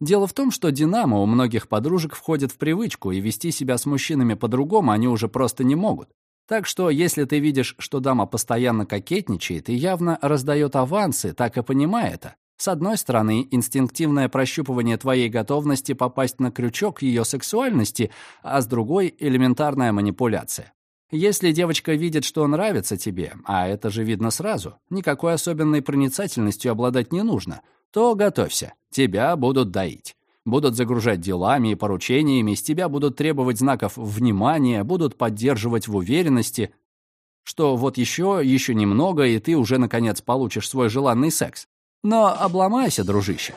Дело в том, что «Динамо» у многих подружек входит в привычку, и вести себя с мужчинами по-другому они уже просто не могут. Так что, если ты видишь, что дама постоянно кокетничает и явно раздает авансы, так и понимай это. С одной стороны, инстинктивное прощупывание твоей готовности попасть на крючок ее сексуальности, а с другой — элементарная манипуляция. Если девочка видит, что нравится тебе, а это же видно сразу, никакой особенной проницательностью обладать не нужно, то готовься, тебя будут доить. Будут загружать делами и поручениями, с тебя будут требовать знаков внимания, будут поддерживать в уверенности, что вот еще, еще немного, и ты уже, наконец, получишь свой желанный секс. Но обломайся, дружище.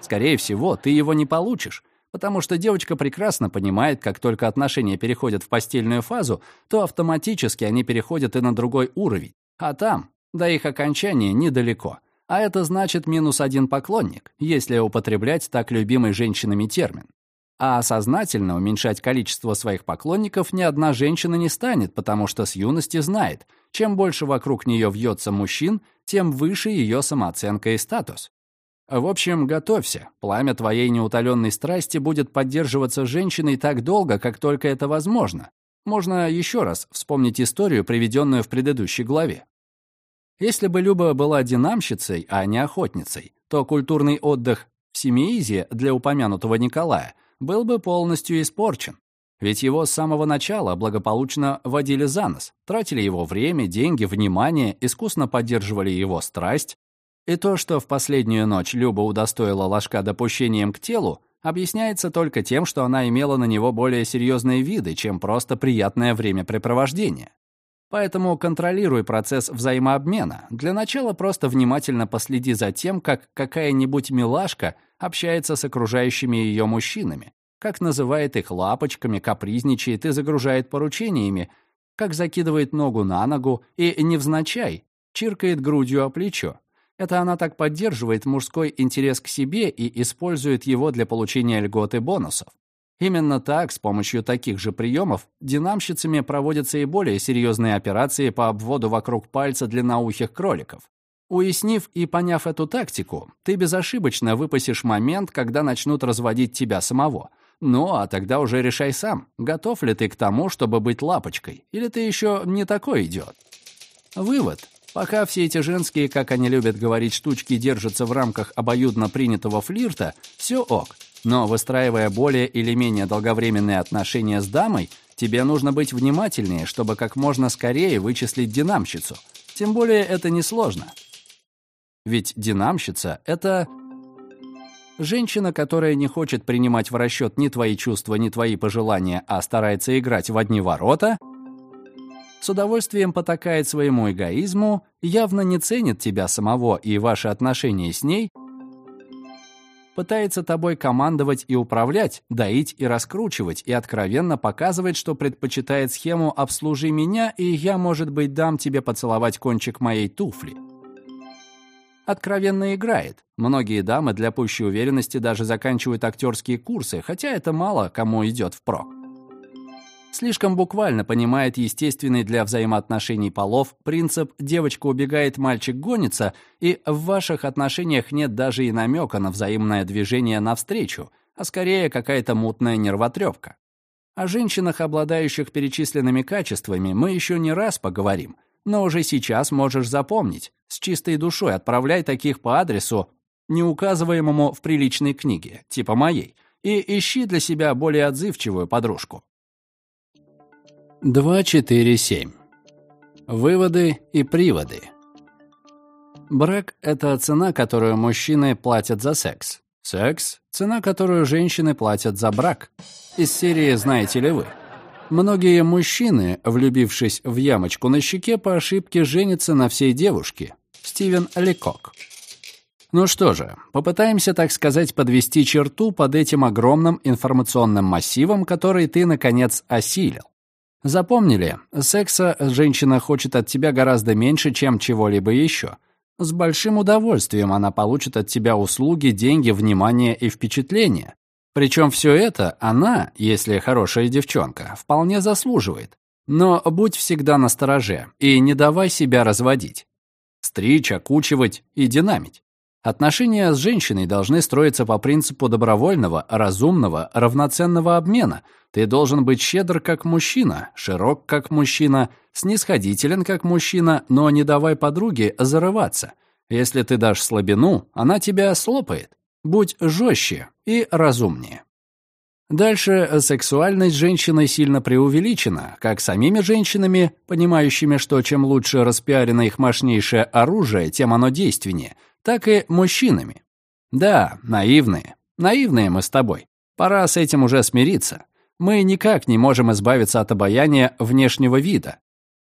Скорее всего, ты его не получишь, потому что девочка прекрасно понимает, как только отношения переходят в постельную фазу, то автоматически они переходят и на другой уровень, а там, до их окончания, недалеко. А это значит минус один поклонник, если употреблять так любимый женщинами термин. А сознательно уменьшать количество своих поклонников ни одна женщина не станет, потому что с юности знает, чем больше вокруг нее вьется мужчин, тем выше ее самооценка и статус. В общем, готовься. Пламя твоей неутоленной страсти будет поддерживаться женщиной так долго, как только это возможно. Можно еще раз вспомнить историю, приведенную в предыдущей главе. Если бы Люба была динамщицей, а не охотницей, то культурный отдых в Семиизе для упомянутого Николая был бы полностью испорчен. Ведь его с самого начала благополучно водили за нос, тратили его время, деньги, внимание, искусно поддерживали его страсть. И то, что в последнюю ночь Люба удостоила ложка допущением к телу, объясняется только тем, что она имела на него более серьезные виды, чем просто приятное времяпрепровождение. Поэтому контролируй процесс взаимообмена. Для начала просто внимательно последи за тем, как какая-нибудь милашка общается с окружающими ее мужчинами, как называет их лапочками, капризничает и загружает поручениями, как закидывает ногу на ногу и, невзначай, чиркает грудью о плечо. Это она так поддерживает мужской интерес к себе и использует его для получения льгот и бонусов. Именно так, с помощью таких же приемов, динамщицами проводятся и более серьезные операции по обводу вокруг пальца длинноухих кроликов. Уяснив и поняв эту тактику, ты безошибочно выпасешь момент, когда начнут разводить тебя самого. Ну, а тогда уже решай сам, готов ли ты к тому, чтобы быть лапочкой, или ты еще не такой идиот. Вывод. Пока все эти женские, как они любят говорить, штучки держатся в рамках обоюдно принятого флирта, все ок. Но выстраивая более или менее долговременные отношения с дамой, тебе нужно быть внимательнее, чтобы как можно скорее вычислить динамщицу. Тем более это несложно. Ведь динамщица — это женщина, которая не хочет принимать в расчет ни твои чувства, ни твои пожелания, а старается играть в одни ворота, с удовольствием потакает своему эгоизму, явно не ценит тебя самого и ваши отношения с ней — пытается тобой командовать и управлять, доить и раскручивать, и откровенно показывает, что предпочитает схему «обслужи меня, и я, может быть, дам тебе поцеловать кончик моей туфли». Откровенно играет. Многие дамы для пущей уверенности даже заканчивают актерские курсы, хотя это мало кому идет впрок слишком буквально понимает естественный для взаимоотношений полов принцип «девочка убегает, мальчик гонится», и в ваших отношениях нет даже и намека на взаимное движение навстречу, а скорее какая-то мутная нервотрепка. О женщинах, обладающих перечисленными качествами, мы еще не раз поговорим, но уже сейчас можешь запомнить, с чистой душой отправляй таких по адресу, не указываемому в приличной книге, типа моей, и ищи для себя более отзывчивую подружку. 2.4.7. Выводы и приводы. Брак — это цена, которую мужчины платят за секс. Секс — цена, которую женщины платят за брак. Из серии «Знаете ли вы?». Многие мужчины, влюбившись в ямочку на щеке, по ошибке женятся на всей девушке. Стивен Лекок. Ну что же, попытаемся, так сказать, подвести черту под этим огромным информационным массивом, который ты, наконец, осилил. Запомнили, секса женщина хочет от тебя гораздо меньше, чем чего-либо еще. С большим удовольствием она получит от тебя услуги, деньги, внимание и впечатление. Причем все это она, если хорошая девчонка, вполне заслуживает. Но будь всегда настороже и не давай себя разводить. Стричь, окучивать и динамить. Отношения с женщиной должны строиться по принципу добровольного, разумного, равноценного обмена. Ты должен быть щедр как мужчина, широк как мужчина, снисходителен как мужчина, но не давай подруге зарываться. Если ты дашь слабину, она тебя слопает. Будь жестче и разумнее. Дальше сексуальность женщины сильно преувеличена, как самими женщинами, понимающими, что чем лучше распиарено их мощнейшее оружие, тем оно действеннее, так и мужчинами. Да, наивные. Наивные мы с тобой. Пора с этим уже смириться. Мы никак не можем избавиться от обаяния внешнего вида.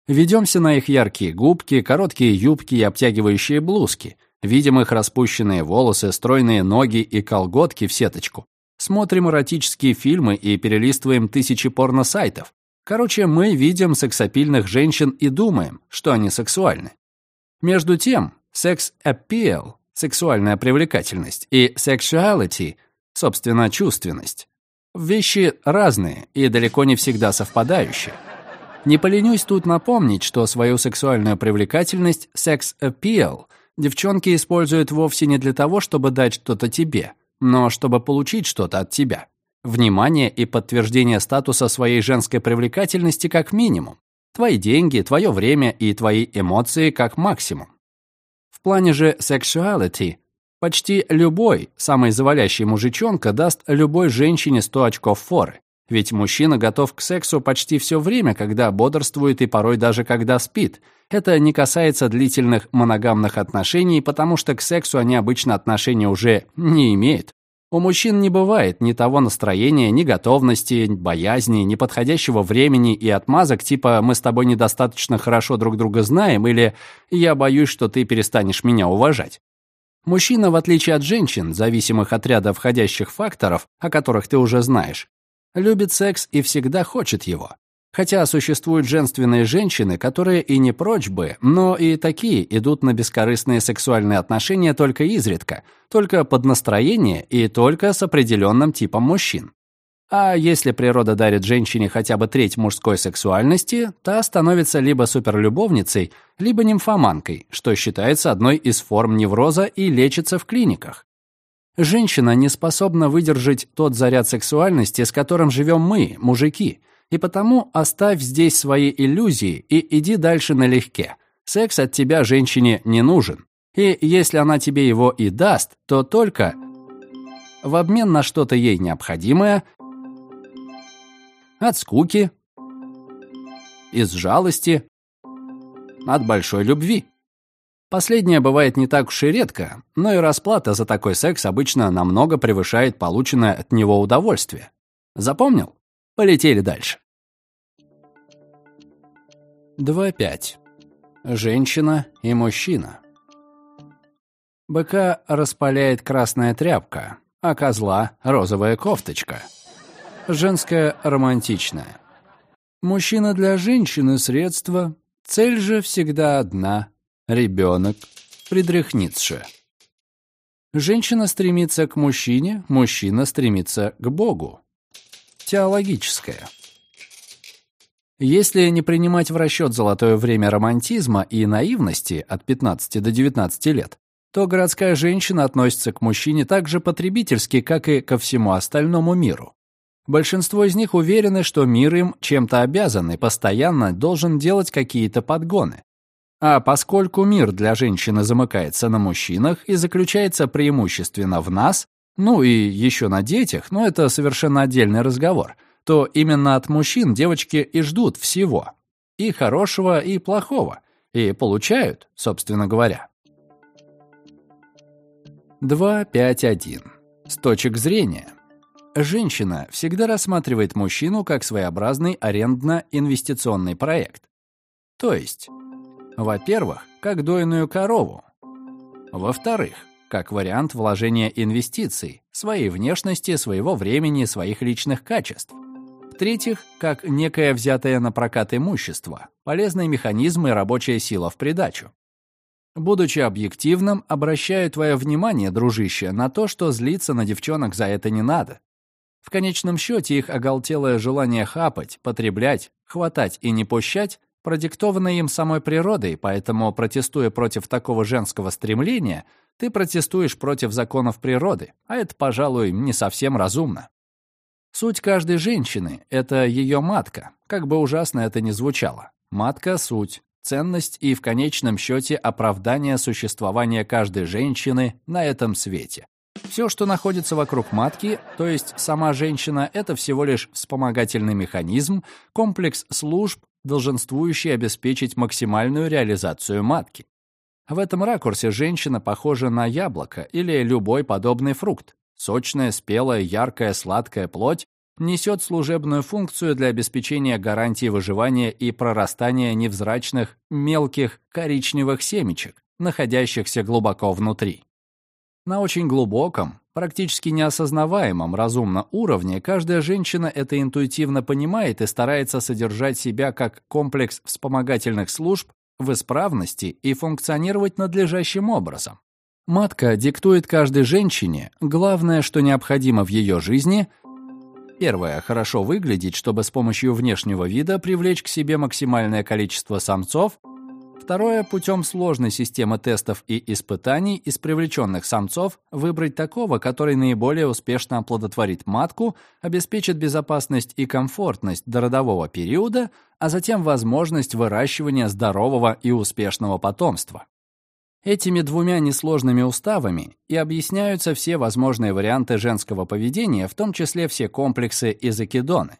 Ведемся на их яркие губки, короткие юбки и обтягивающие блузки. Видим их распущенные волосы, стройные ноги и колготки в сеточку смотрим эротические фильмы и перелистываем тысячи порно-сайтов. Короче, мы видим сексапильных женщин и думаем, что они сексуальны. Между тем, секс-аппиал, сексуальная привлекательность, и sexuality, собственно, чувственность, вещи разные и далеко не всегда совпадающие. Не поленюсь тут напомнить, что свою сексуальную привлекательность, секс-аппиал, девчонки используют вовсе не для того, чтобы дать что-то тебе – но чтобы получить что-то от тебя. Внимание и подтверждение статуса своей женской привлекательности как минимум. Твои деньги, твое время и твои эмоции как максимум. В плане же sexuality почти любой, самый завалящий мужичонка даст любой женщине 100 очков форы. Ведь мужчина готов к сексу почти все время, когда бодрствует и порой даже когда спит. Это не касается длительных моногамных отношений, потому что к сексу они обычно отношения уже не имеют. У мужчин не бывает ни того настроения, ни готовности, боязни, ни подходящего времени и отмазок типа «мы с тобой недостаточно хорошо друг друга знаем» или «я боюсь, что ты перестанешь меня уважать». Мужчина, в отличие от женщин, зависимых от ряда входящих факторов, о которых ты уже знаешь, любит секс и всегда хочет его. Хотя существуют женственные женщины, которые и не прочь бы, но и такие идут на бескорыстные сексуальные отношения только изредка, только под настроение и только с определенным типом мужчин. А если природа дарит женщине хотя бы треть мужской сексуальности, та становится либо суперлюбовницей, либо нимфоманкой, что считается одной из форм невроза и лечится в клиниках. Женщина не способна выдержать тот заряд сексуальности, с которым живем мы, мужики, и потому оставь здесь свои иллюзии и иди дальше налегке. Секс от тебя женщине не нужен. И если она тебе его и даст, то только в обмен на что-то ей необходимое, от скуки, из жалости, от большой любви. Последнее бывает не так уж и редко, но и расплата за такой секс обычно намного превышает полученное от него удовольствие. Запомнил? Полетели дальше. 2.5. Женщина и мужчина. Быка распаляет красная тряпка, а козла — розовая кофточка. Женская романтичная. Мужчина для женщины — средство, цель же всегда одна ребенок, Фридрих Ницше. Женщина стремится к мужчине, мужчина стремится к Богу. Теологическое. Если не принимать в расчет золотое время романтизма и наивности от 15 до 19 лет, то городская женщина относится к мужчине так же потребительски, как и ко всему остальному миру. Большинство из них уверены, что мир им чем-то обязан и постоянно должен делать какие-то подгоны. А поскольку мир для женщины замыкается на мужчинах и заключается преимущественно в нас, ну и еще на детях, но это совершенно отдельный разговор, то именно от мужчин девочки и ждут всего. И хорошего, и плохого. И получают, собственно говоря. 2.5.1. С точек зрения. Женщина всегда рассматривает мужчину как своеобразный арендно-инвестиционный проект. То есть во-первых, как дойную корову. Во-вторых, как вариант вложения инвестиций, своей внешности, своего времени, своих личных качеств. В-третьих, как некое взятое на прокат имущество, полезный механизм и рабочая сила в придачу. Будучи объективным, обращаю твое внимание, дружище, на то, что злиться на девчонок за это не надо. В конечном счете их оголтелое желание хапать, потреблять, хватать и не пощать продиктованное им самой природой, поэтому, протестуя против такого женского стремления, ты протестуешь против законов природы, а это, пожалуй, не совсем разумно. Суть каждой женщины — это ее матка, как бы ужасно это ни звучало. Матка — суть, ценность и, в конечном счете, оправдание существования каждой женщины на этом свете. Все, что находится вокруг матки, то есть сама женщина, это всего лишь вспомогательный механизм, комплекс служб, долженствующий обеспечить максимальную реализацию матки. В этом ракурсе женщина похожа на яблоко или любой подобный фрукт. Сочная, спелая, яркая, сладкая плоть несет служебную функцию для обеспечения гарантии выживания и прорастания невзрачных, мелких, коричневых семечек, находящихся глубоко внутри. На очень глубоком, практически неосознаваемом разумно уровне каждая женщина это интуитивно понимает и старается содержать себя как комплекс вспомогательных служб в исправности и функционировать надлежащим образом. Матка диктует каждой женщине главное, что необходимо в ее жизни – Первое. Хорошо выглядеть, чтобы с помощью внешнего вида привлечь к себе максимальное количество самцов – Второе, путем сложной системы тестов и испытаний из привлеченных самцов выбрать такого, который наиболее успешно оплодотворит матку, обеспечит безопасность и комфортность до родового периода, а затем возможность выращивания здорового и успешного потомства. Этими двумя несложными уставами и объясняются все возможные варианты женского поведения, в том числе все комплексы и закидоны.